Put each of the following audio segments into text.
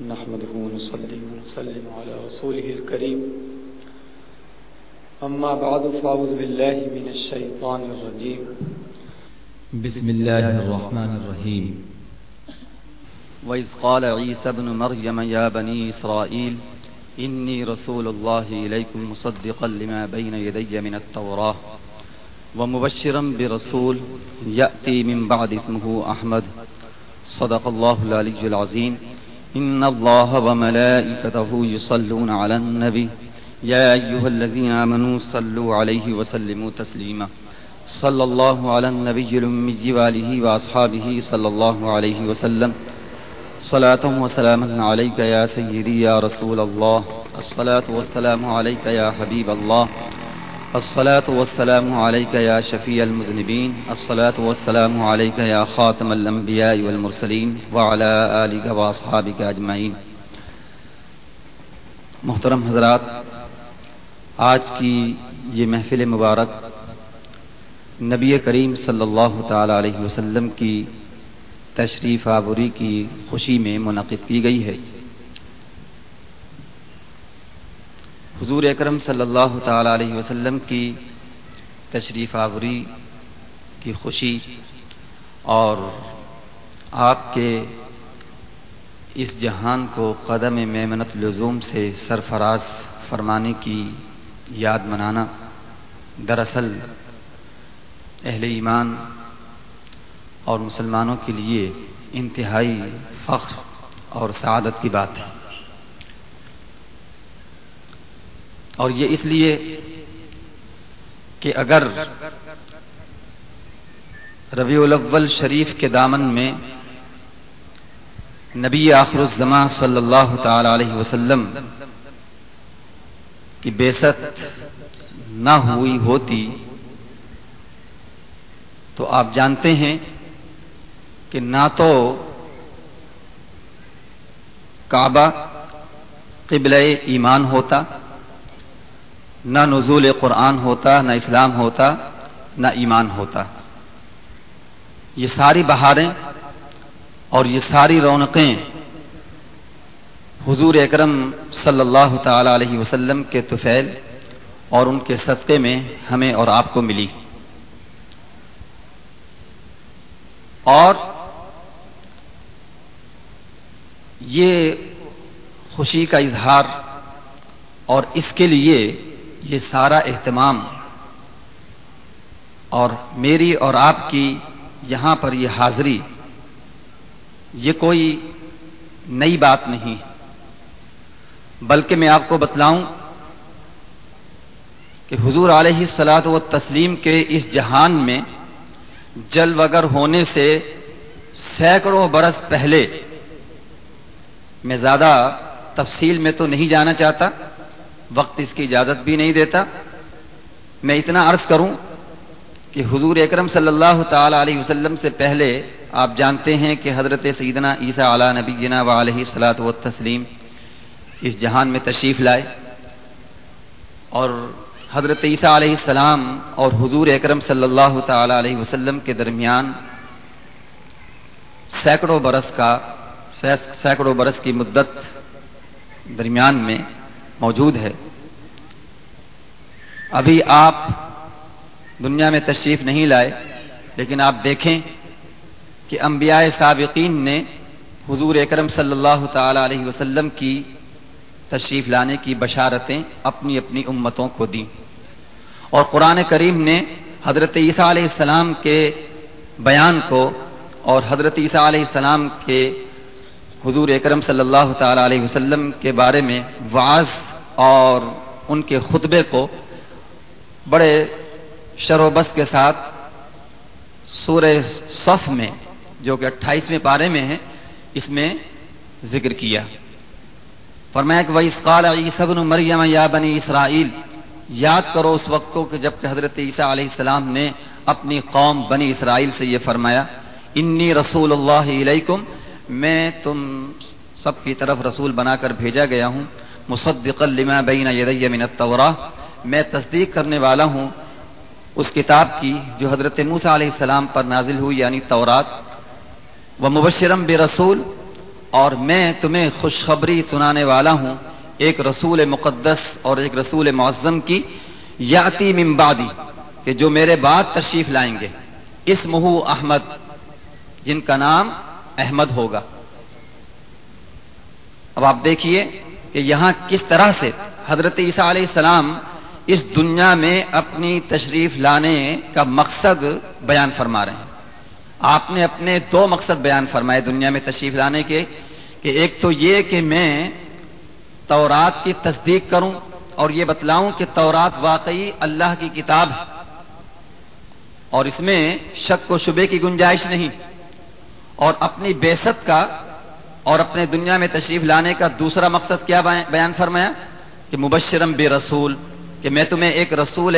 نحمده ونصلي ونسلم على رسوله الكريم. أما بعد فأعوذ بالله من الشيطان الرجيم. بسم الله الرحمن الرحيم. وإذ قال عيسى بن مريم يا بني إسرائيل إني رسول الله إليكم مصدقا لما بين يدي من التوراة ومبشرا برسول يأتي من بعد اسمه أحمد. صدق الله العلي العظيم. إن الله وملائكته يصلون على النبي. يا أيها الذين آمنوا صلوا عليه وسلموا تسليما. صلى الله على النبي الأمي وآله وأصحابه صلى الله عليه وسلم. صلاة وسلاما عليك يا سيدي يا رسول الله. الصلاة والسلام عليك يا حبيب الله. الصلاة والسلام عليك يا شفيع المذنبين، الصلاة والسلام عليك يا خاتم الأنبياء والمرسلين، وعلى آلك وأصحابك أجمعين. محترم حضرات، آج کی یہ محفل مبارک نبی کریم صلی اللہ تعالی علیہ وسلم کی تشریف آوری کی خوشی میں منعقد کی گئی ہے۔ حضور اکرم صلی اللہ تعالی علیہ وسلم کی تشریف آوری کی خوشی اور آپ کے اس جہان کو قدم میمنت لزوم سے سرفراز فرمانے کی یاد منانا دراصل اہل ایمان اور مسلمانوں کے لیے انتہائی فخر اور سعادت کی بات ہے۔ اور یہ اس لیے کہ اگر ربیع الاول شریف کے دامن میں نبی آخر الزماں صلی اللہ تعالی علیہ وسلم کی بیست نہ ہوئی ہوتی، تو آپ جانتے ہیں کہ نہ تو کعبہ قبل ایمان ہوتا نہ نزول قرآن ہوتا، نہ اسلام ہوتا، نہ ایمان ہوتا۔ یہ ساری بہاریں اور یہ ساری رونقیں حضور اکرم صلی اللہ تعالی علیہ وسلم کے طفیل اور ان کے صدقے میں ہمیں اور آپ کو ملی۔ اور یہ خوشی کا اظہار اور اس کے لیے یہ سارا اہتمام اور میری اور آپ کی یہاں پر یہ حاضری، یہ کوئی نئی بات نہیں بلکہ میں آپ کو بتلاؤں کہ حضور علیہ السلاط و تسلیم کے اس جہان میں جل وگر ہونے سے سینکڑوں برس پہلے میں زیادہ تفصیل میں تو نہیں جانا چاہتا وقت اس کی اجازت بھی نہیں دیتا۔ میں اتنا عرض کروں کہ حضور اکرم صلی اللہ تعالی علیہ وسلم سے پہلے آپ جانتے ہیں کہ حضرت سیدنا عیسیٰ علیہ نبی جنا و علیہ صلاۃ و تسلیم اس جہان میں تشریف لائے۔ اور حضرت عیسیٰ علیہ السلام اور حضور اکرم صلی اللہ تعالی علیہ وسلم کے درمیان سینکڑوں برس کا سینکڑوں برس کی مدت درمیان میں موجود ہے۔ ابھی آپ دنیا میں تشریف نہیں لائے، لیکن آپ دیکھیں کہ انبیاء سابقین نے حضور اکرم صلی اللہ تعالی علیہ وسلم کی تشریف لانے کی بشارتیں اپنی اپنی امتوں کو دیں۔ اور قرآن کریم نے حضرت عیسیٰ علیہ السلام کے بیان کو اور حضرت عیسیٰ علیہ السلام کے حضور اکرم صلی اللہ تعالی علیہ وسلم کے بارے میں واض اور ان کے خطبے کو بڑے شر و بس کے ساتھ سورہ صف میں، جو کہ اٹھائیسویں پارے میں ہے، اس میں ذکر کیا۔ فرمایا کہ وہ اسقال عیسبن مریم یا بنی اسرائیل یاد کرو اس وقت کو کہ جبکہ حضرت عیسیٰ علیہ السلام نے اپنی قوم بنی اسرائیل سے یہ فرمایا انی رسول اللہ علیکم میں تم سب کی طرف رسول بنا کر بھیجا گیا ہوں مصدق لما بین یدی من التوراہ میں تصدیق کرنے والا ہوں اس کتاب کی جو حضرت موسیٰ علیہ السلام پر نازل ہوئی یعنی تورات۔ و مبشرم برسول، اور میں تمہیں خوشخبری سنانے والا ہوں، ایک رسول مقدس اور ایک رسول معظم کی، یاتی ممبادی کہ جو میرے بعد تشریف لائیں گے۔ اس مہو احمد، جن کا نام احمد ہوگا۔ اب آپ دیکھیے کہ یہاں کس طرح سے حضرت عیسیٰ علیہ السلام اس دنیا میں اپنی تشریف لانے کا مقصد بیان فرما رہے ہیں؟ آپ نے اپنے دو مقصد بیان فرمائے دنیا میں تشریف لانے کے کہ ایک تو یہ کہ میں تورات کی تصدیق کروں اور یہ بتلاؤں کہ تورات واقعی اللہ کی کتاب ہے اور اس میں شک و شبے کی گنجائش نہیں اور اپنی بیست کا اور اپنے دنیا میں تشریف لانے کا دوسرا مقصد کیا بیان فرمایا؟ کہ مبشرم بے رسول، کہ میں تمہیں ایک رسول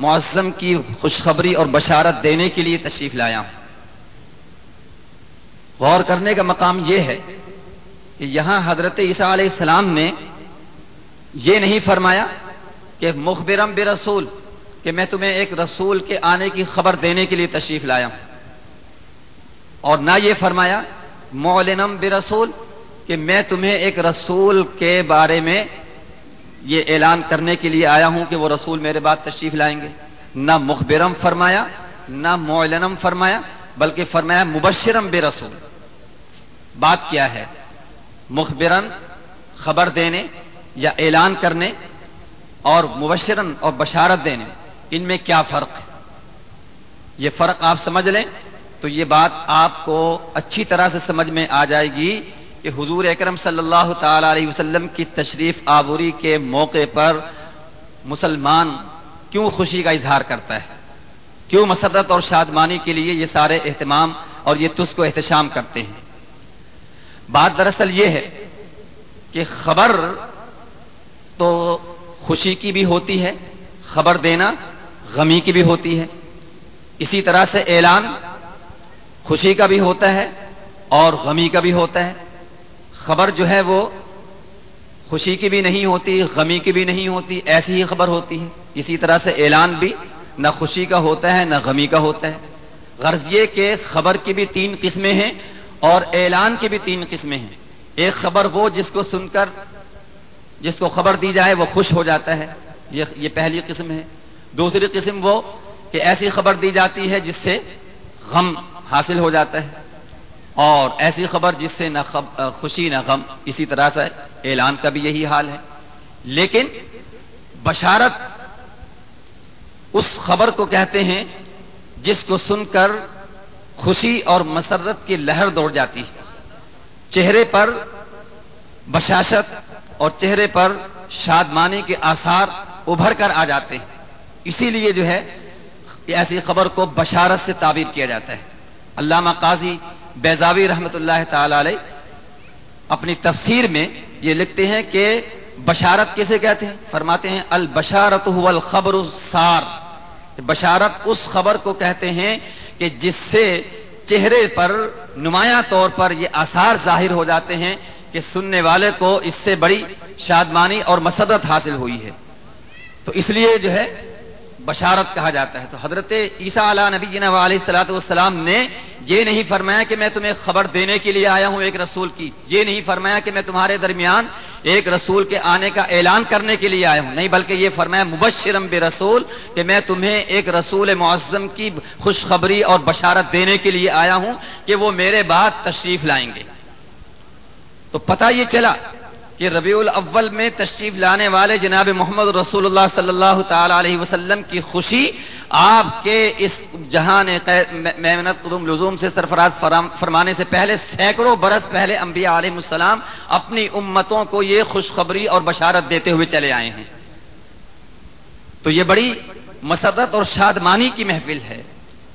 معظم کی خوشخبری اور بشارت دینے کے لیے تشریف لایا ہوں۔ غور کرنے کا مقام یہ ہے کہ یہاں حضرت عیسیٰ علیہ السلام نے یہ نہیں فرمایا کہ مخبرم بے رسول، کہ میں تمہیں ایک رسول کے آنے کی خبر دینے کے لیے تشریف لایا ہوں۔ اور نہ یہ فرمایا مولنم بے رسول کہ میں تمہیں ایک رسول کے بارے میں یہ اعلان کرنے کے لیے آیا ہوں کہ وہ رسول میرے بعد تشریف لائیں گے۔ نہ مخبرم فرمایا، نہ مولنم فرمایا، بلکہ فرمایا مبشرم بے رسول بات کیا ہے؟ مخبرن خبر دینے یا اعلان کرنے اور مبشرن اور بشارت دینے، ان میں کیا فرق ہے؟ یہ فرق آپ سمجھ لیں۔ تو یہ بات آپ کو اچھی طرح سے سمجھ میں آ جائے گی کہ حضور اکرم صلی اللہ تعالی علیہ وسلم کی تشریف آوری کے موقع پر مسلمان کیوں خوشی کا اظہار کرتا ہے؟ کیوں مسرت اور شادمانی کے لیے یہ سارے اہتمام اور یہ تس کو احتشام کرتے ہیں؟ بات دراصل یہ ہے کہ خبر تو خوشی کی بھی ہوتی ہے، خبر دینا غمی کی بھی ہوتی ہے۔ اسی طرح سے اعلان خوشی کا بھی ہوتا ہے اور غمی کا بھی ہوتا ہے۔ خبر جو ہے وہ خوشی کی بھی نہیں ہوتی، غمی کی بھی نہیں ہوتی، ایسی ہی خبر ہوتی ہے۔ اسی طرح سے اعلان بھی نہ خوشی کا ہوتا ہے، نہ غمی کا ہوتا ہے۔ غرض یہ کہ خبر کی بھی تین قسمیں ہیں اور اعلان کی بھی تین قسمیں ہیں۔ ایک خبر وہ جس کو سن کر، جس کو خبر دی جائے، وہ خوش ہو جاتا ہے۔ یہ پہلی قسم ہے۔ دوسری قسم وہ کہ ایسی خبر دی جاتی ہے جس سے غم حاصل ہو جاتا ہے۔ اور ایسی خبر جس سے نہ خوشی، نہ غم، اسی طرح سے اعلان کا بھی یہی حال ہے۔ لیکن بشارت اس خبر کو کہتے ہیں جس کو سن کر خوشی اور مسرت کی لہر دوڑ جاتی ہے۔ چہرے پر بشاشت اور چہرے پر شادمانی کے آثار ابھر کر آ جاتے ہیں۔ اسی لیے جو ہے، ایسی خبر کو بشارت سے تعبیر کیا جاتا ہے۔ علامہ قاضی بیزاوی رحمت اللہ تعالی علیہ اپنی تفسیر میں یہ لکھتے ہیں کہ بشارت کیسے کہتے ہیں؟ فرماتے ہیں، البشارت هو الخبر السار۔ بشارت اس خبر کو کہتے ہیں کہ جس سے چہرے پر نمایاں طور پر یہ آثار ظاہر ہو جاتے ہیں کہ سننے والے کو اس سے بڑی شادمانی اور مسدت حاصل ہوئی ہے۔ تو اس لیے جو ہے بشارت کہا جاتا ہے۔ تو حضرت عیسیٰ علیہ نبی جناب علیہ السلاۃ والسلام نے یہ نہیں فرمایا کہ میں تمہیں خبر دینے کے لیے آیا ہوں ایک رسول کی۔ یہ نہیں فرمایا کہ میں تمہارے درمیان ایک رسول کے آنے کا اعلان کرنے کے لیے آیا ہوں۔ نہیں، بلکہ یہ فرمایا مبشرم بے رسول کہ میں تمہیں ایک رسول معظم کی خوشخبری اور بشارت دینے کے لیے آیا ہوں کہ وہ میرے بعد تشریف لائیں گے۔ تو پتہ یہ چلا کہ ربیع الاول میں تشریف لانے والے جناب محمد رسول اللہ صلی اللہ تعالی علیہ وسلم کی خوشی آپ کے اس جہان محنت قدم لزوم سے سرفراز فرمانے سے پہلے سینکڑوں برس پہلے انبیاء علیہ السلام اپنی امتوں کو یہ خوشخبری اور بشارت دیتے ہوئے چلے آئے ہیں۔ تو یہ بڑی مسرت اور شادمانی کی محفل ہے۔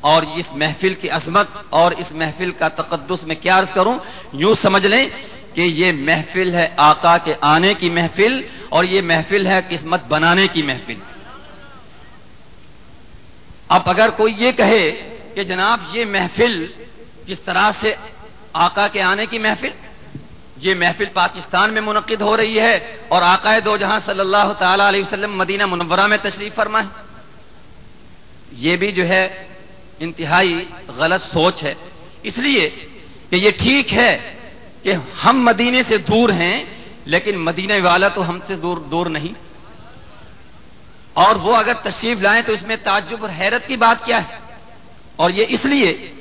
اور اس محفل کی عظمت اور اس محفل کا تقدس میں کیا عرض کروں، یوں سمجھ لیں کہ یہ محفل ہے آقا کے آنے کی محفل اور یہ محفل ہے قسمت بنانے کی محفل۔ اب اگر کوئی یہ کہے کہ جناب یہ محفل کس طرح سے آقا کے آنے کی محفل؟ یہ محفل پاکستان میں منعقد ہو رہی ہے اور آقا دو جہاں صلی اللہ تعالی علیہ وسلم مدینہ منورہ میں تشریف فرما ہے یہ بھی جو ہے انتہائی غلط سوچ ہے۔ اس لیے کہ یہ ٹھیک ہے کہ ہم مدینے سے دور ہیں، لیکن مدینہ والا تو ہم سے دور دور نہیں۔ اور وہ اگر تشریف لائیں تو اس میں تعجب اور حیرت کی بات کیا ہے؟ اور یہ اس لیے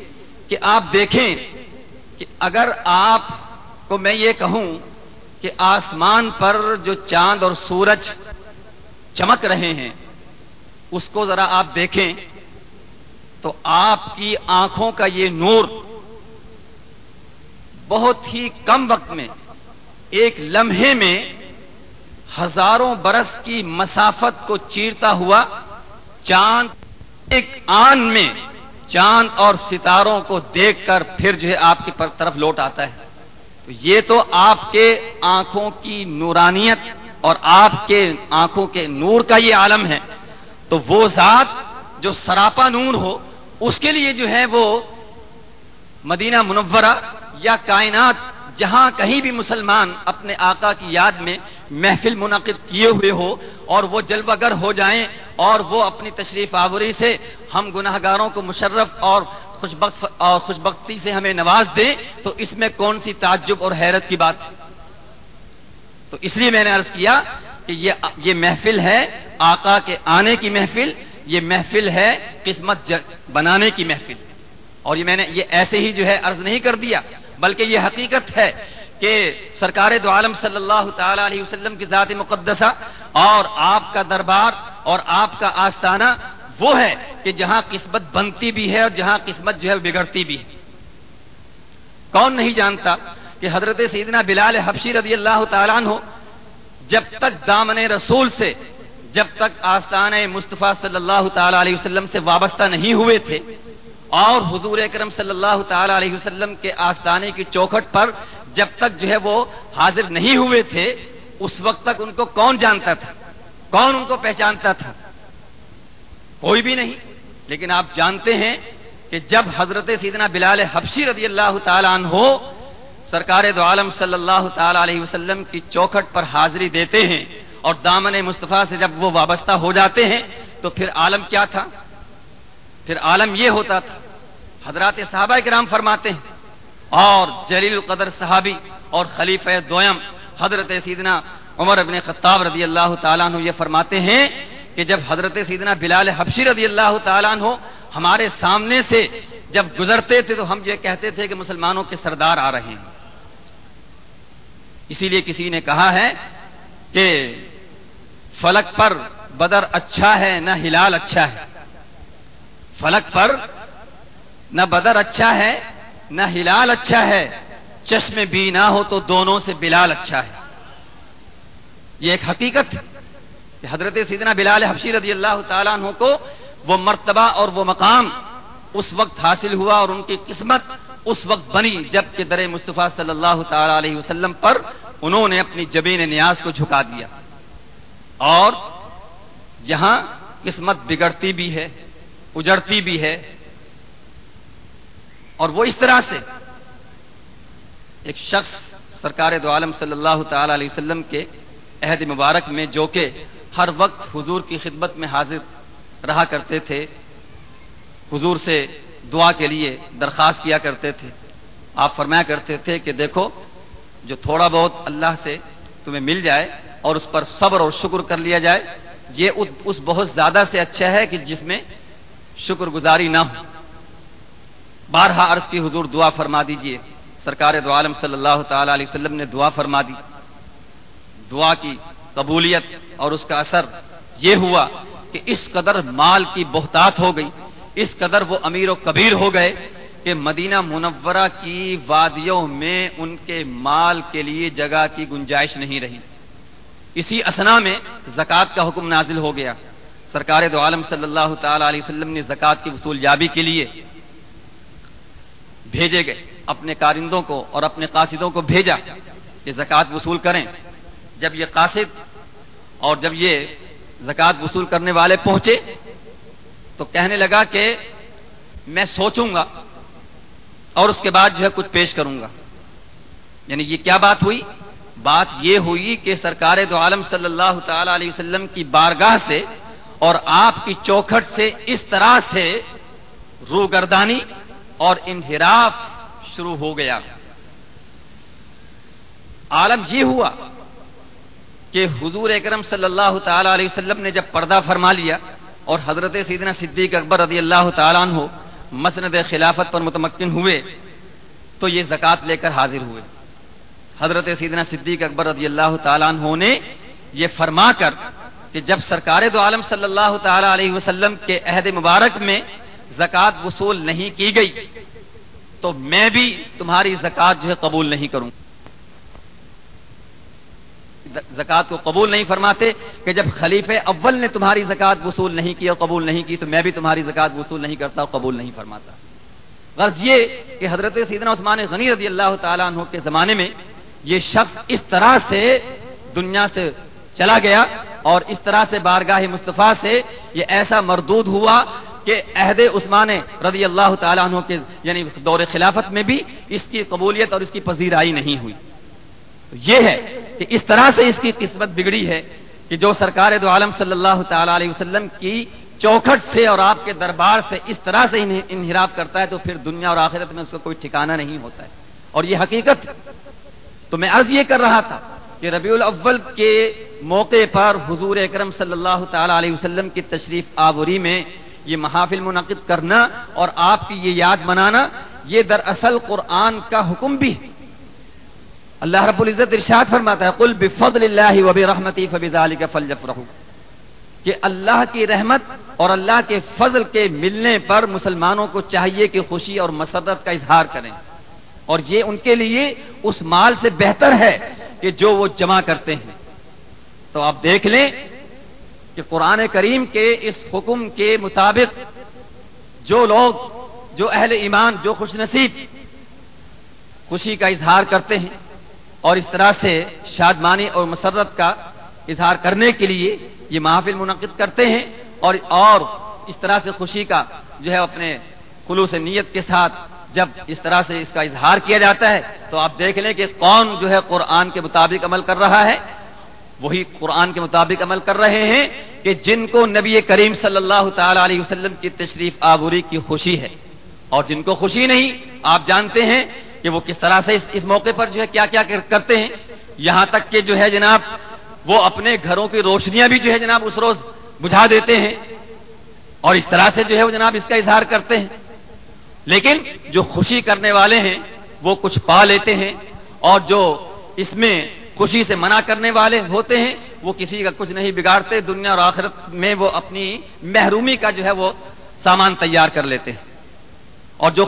کہ آپ دیکھیں کہ اگر آپ کو میں یہ کہوں کہ آسمان پر جو چاند اور سورج چمک رہے ہیں، اس کو ذرا آپ دیکھیں تو آپ کی آنکھوں کا یہ نور بہت ہی کم وقت میں ایک لمحے میں ہزاروں برس کی مسافت کو چیرتا ہوا چاند ایک آن میں چاند اور ستاروں کو دیکھ کر پھر جو ہے آپ کی طرف لوٹ آتا ہے۔ تو یہ تو آپ کے آنکھوں کی نورانیت اور آپ کے آنکھوں کے نور کا یہ عالم ہے۔ تو وہ ذات جو سراپا نور ہو، اس کے لیے جو ہے وہ مدینہ منورہ یا کائنات، جہاں کہیں بھی مسلمان اپنے آقا کی یاد میں محفل منعقد کیے ہوئے ہو اور وہ جلوہ گر ہو جائیں اور وہ اپنی تشریف آوری سے ہم گناہ گاروں کو مشرف اور خوشبخت اور خوشبختی سے ہمیں نواز دیں، تو اس میں کون سی تعجب اور حیرت کی بات ہے؟ تو اس لیے میں نے عرض کیا کہ یہ یہ محفل ہے آقا کے آنے کی محفل، یہ محفل ہے قسمت بنانے کی محفل۔ اور یہ میں نے یہ ایسے ہی جو ہے عرض نہیں کر دیا، بلکہ یہ حقیقت ہے کہ سرکار دو عالم صلی اللہ تعالی علیہ وسلم کی ذات مقدسہ اور آپ کا دربار اور آپ کا آستانہ وہ ہے کہ جہاں قسمت بنتی بھی ہے اور جہاں قسمت جو ہے بگڑتی بھی ہے۔ کون نہیں جانتا کہ حضرت سیدنا بلال حبشی رضی اللہ تعالیٰ عنہ جب تک دامن رسول سے، جب تک آستان مصطفیٰ صلی اللہ تعالی علیہ وسلم سے وابستہ نہیں ہوئے تھے اور حضور اکرم صلی اللہ تعالی علیہ وسلم کے آستانے کی چوکھٹ پر جب تک جو ہے وہ حاضر نہیں ہوئے تھے، اس وقت تک ان کو کون جانتا تھا؟ کون ان کو پہچانتا تھا؟ کوئی بھی نہیں۔ لیکن آپ جانتے ہیں کہ جب حضرت سیدنا بلال حبشی رضی اللہ تعالیٰ عنہ ہو سرکار دو عالم صلی اللہ تعالی علیہ وسلم کی چوکھٹ پر حاضری دیتے ہیں اور دامن مصطفیٰ سے جب وہ وابستہ ہو جاتے ہیں، تو پھر عالم کیا تھا؟ پھر عالم یہ ہوتا تھا، حضرات صحابہ کرام فرماتے ہیں، اور جلیل القدر صحابی اور خلیفہ دویم حضرت سیدنا عمر ابن خطاب رضی اللہ تعالیٰ عنہ یہ فرماتے ہیں کہ جب حضرت سیدنا بلال حبشی رضی اللہ تعالیٰ عنہ ہمارے سامنے سے جب گزرتے تھے تو ہم یہ کہتے تھے کہ مسلمانوں کے سردار آ رہے ہیں۔ اسی لیے کسی نے کہا ہے کہ فلک پر بدر اچھا ہے، نہ ہلال اچھا ہے۔ فلک پر نہ بدر اچھا ہے، نہ ہلال اچھا ہے۔ چشم بھی نہ ہو تو دونوں سے بلال اچھا ہے۔ یہ ایک حقیقت ہے کہ حضرت سیدنا بلال حفشی رضی اللہ تعالیٰ عنہ کو وہ مرتبہ اور وہ مقام اس وقت حاصل ہوا اور ان کی قسمت اس وقت بنی جبکہ در مصطفیٰ صلی اللہ تعالی علیہ وسلم پر انہوں نے اپنی جبین نیاز کو جھکا دیا۔ اور جہاں قسمت بگڑتی بھی ہے۔ اجڑتی بھی ہے۔ اور وہ اس طرح سے ایک شخص سرکار دو عالم صلی اللہ تعالی علیہ وسلم کے عہد مبارک میں جو کہ ہر وقت حضور کی خدمت میں حاضر رہا کرتے تھے، حضور سے دعا کے لیے درخواست کیا کرتے تھے۔ آپ فرمایا کرتے تھے کہ دیکھو، جو تھوڑا بہت اللہ سے تمہیں مل جائے اور اس پر صبر اور شکر کر لیا جائے، یہ اس بہت زیادہ سے اچھا ہے کہ جس میں شکر گزاری نہ ہو۔ بارہا عرض کی حضور دعا فرما دیجیے۔ سرکار دو عالم صلی اللہ تعالی علیہ وسلم نے دعا فرما دی۔ دعا کی قبولیت اور اس کا اثر یہ ہوا کہ اس قدر مال کی بہتات ہو گئی، اس قدر وہ امیر و کبیر ہو گئے کہ مدینہ منورہ کی وادیوں میں ان کے مال کے لیے جگہ کی گنجائش نہیں رہی۔ اسی اسنا میں زکوٰۃ کا حکم نازل ہو گیا۔ سرکار دو عالم صلی اللہ تعالی علیہ وسلم نے زکوٰۃ کی وصول یابی کے لیے بھیجے گئے، اپنے کارندوں کو اور اپنے قاصدوں کو بھیجا کہ زکوٰۃ وصول کریں۔ جب یہ قاصد اور جب یہ زکوٰۃ وصول کرنے والے پہنچے تو کہنے لگا کہ میں سوچوں گا اور اس کے بعد جو ہے کچھ پیش کروں گا۔ یعنی یہ کیا بات ہوئی؟ بات یہ ہوئی کہ سرکار دو عالم صلی اللہ تعالی علیہ وسلم کی بارگاہ سے اور آپ کی چوکھٹ سے اس طرح سے روگردانی اور انحراف شروع ہو گیا۔ عالم یہ ہوا کہ حضور اکرم صلی اللہ تعالی علیہ وسلم نے جب پردہ فرما لیا اور حضرت سیدنا صدیق اکبر رضی اللہ تعالیٰ عنہ مسند خلافت پر متمکن ہوئے، تو یہ زکوٰۃ لے کر حاضر ہوئے۔ حضرت سیدنا صدیق اکبر رضی اللہ تعالیٰ عنہ نے یہ فرما کر کہ جب سرکار دو عالم صلی اللہ تعالی علیہ وسلم کے عہد مبارک میں زکوٰۃ وصول نہیں کی گئی، تو میں بھی تمہاری زکوٰۃ جو ہے قبول نہیں کروں۔ زکوٰۃ کو قبول نہیں فرماتے کہ جب خلیف اول نے تمہاری زکوٰۃ وصول نہیں کی اور قبول نہیں کی، تو میں بھی تمہاری زکوٰۃ وصول نہیں کرتا اور قبول نہیں فرماتا۔ غرض یہ کہ حضرت سیدنا عثمان غنی رضی اللہ تعالیٰ عنہ کے زمانے میں یہ شخص اس طرح سے دنیا سے چلا گیا اور اس طرح سے بارگاہ مصطفیٰ سے یہ ایسا مردود ہوا کہ عہد عثمان رضی اللہ تعالیٰ عنہ کے یعنی دور خلافت میں بھی اس کی قبولیت اور اس کی پذیرائی نہیں ہوئی۔ تو یہ ہے کہ اس طرح سے اس کی قسمت بگڑی ہے کہ جو سرکار دو عالم صلی اللہ تعالی علیہ وسلم کی چوکھٹ سے اور آپ کے دربار سے اس طرح سے انحراف کرتا ہے تو پھر دنیا اور آخرت میں اس کا کوئی ٹھکانہ نہیں ہوتا ہے۔ اور یہ حقیقت تو میں عرض یہ کر رہا تھا کہ ربیع الاول کے موقع پر حضور اکرم صلی اللہ تعالی علیہ وسلم کی تشریف آوری میں یہ محافل منعقد کرنا اور آپ کی یہ یاد منانا، یہ دراصل قرآن کا حکم بھی ہے۔ اللہ رب العزت ارشاد فرماتا ہے، قل بفضل اللہ و برحمتی فبذالک فلیفرحوا کہ اللہ کی رحمت اور اللہ کے فضل کے ملنے پر مسلمانوں کو چاہیے کہ خوشی اور مسرت کا اظہار کریں۔ اور یہ ان کے لیے اس مال سے بہتر ہے۔ کہ جو وہ جمع کرتے ہیں۔ تو آپ دیکھ لیں کہ قرآن کریم کے اس حکم کے مطابق جو لوگ، جو اہل ایمان، جو خوش نصیب خوشی کا اظہار کرتے ہیں اور اس طرح سے شادمانی اور مسرت کا اظہار کرنے کے لیے یہ محافل منعقد کرتے ہیں اور اور اس طرح سے خوشی کا جو ہے اپنے خلوص نیت کے ساتھ جب اس طرح سے اس کا اظہار کیا جاتا ہے تو آپ دیکھ لیں کہ کون جو ہے قرآن کے مطابق عمل کر رہا ہے۔ وہی قرآن کے مطابق عمل کر رہے ہیں کہ جن کو نبی کریم صلی اللہ تعالی علیہ وسلم کی تشریف آبوری کی خوشی ہے۔ اور جن کو خوشی نہیں آپ جانتے ہیں کہ وہ کس طرح سے اس, موقع پر جو ہے کیا کیا کرتے ہیں۔ یہاں تک کہ جو ہے جناب وہ اپنے گھروں کی روشنیاں بھی جو ہے جناب اس روز بجھا دیتے ہیں۔ اور اس طرح سے جو ہے وہ جناب اس کا اظہار کرتے ہیں۔ لیکن جو خوشی کرنے والے ہیں، وہ کچھ پا لیتے ہیں، اور جو اس میں خوشی سے منع کرنے والے ہوتے ہیں، وہ کسی کا کچھ نہیں بگاڑتے، دنیا اور آخرت میں وہ اپنی محرومی کا جو ہے وہ سامان تیار کر لیتے ہیں۔ اور جو